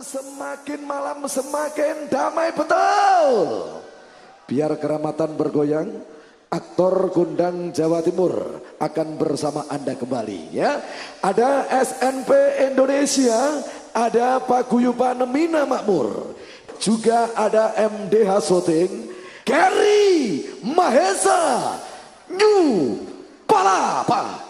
semakin malam semakin damai betul. Biar keramatan bergoyang, aktor Gundang Jawa Timur akan bersama Anda kembali ya. Ada SNP Indonesia, ada Paguyuban Mina Makmur, juga ada MDH Soting, Gary Mahesa, New Palapa.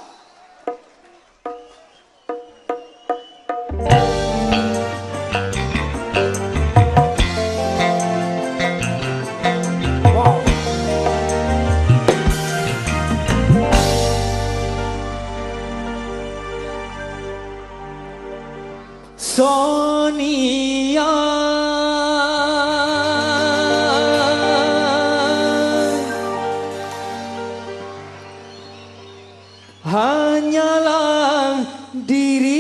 Hanyalah diri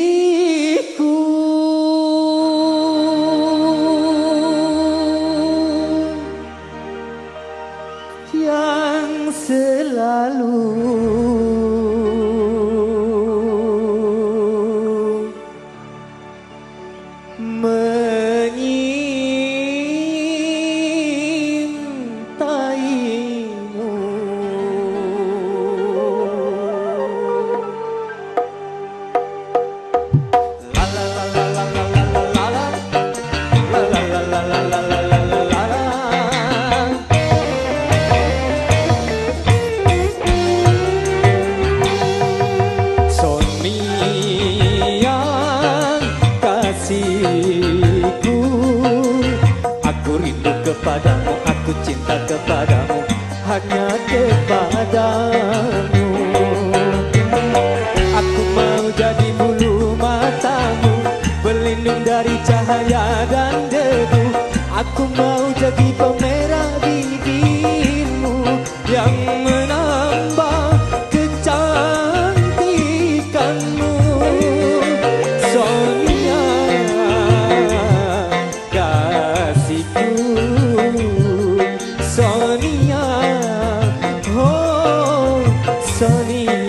rindu kepadamu Aku cinta kepadamu.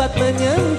dapat menyentuh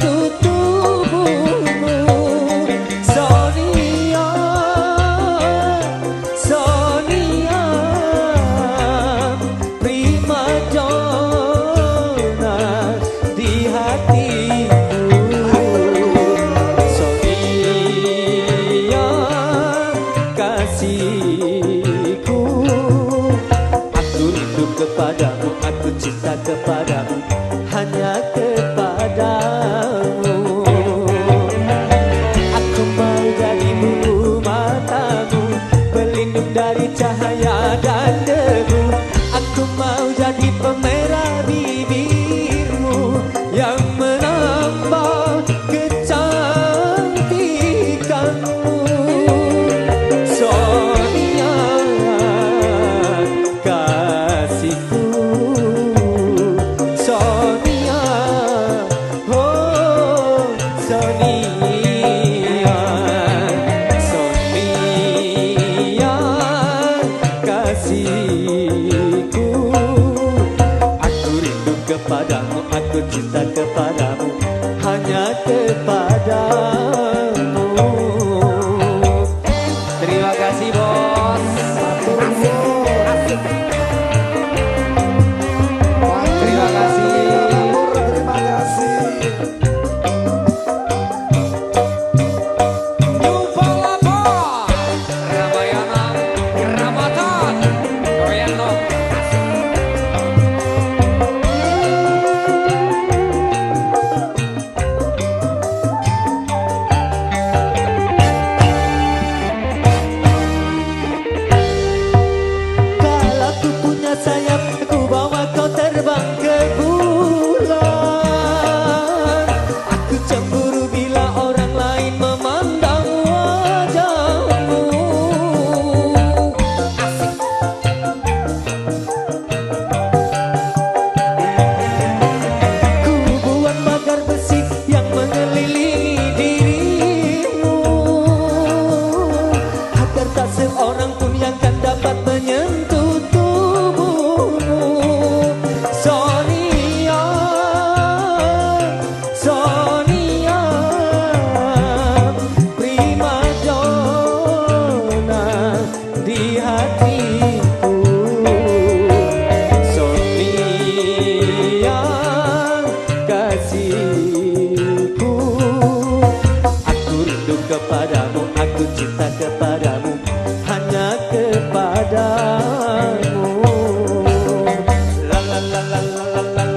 Aku rindu kepadamu aku cinta kepadamu la la la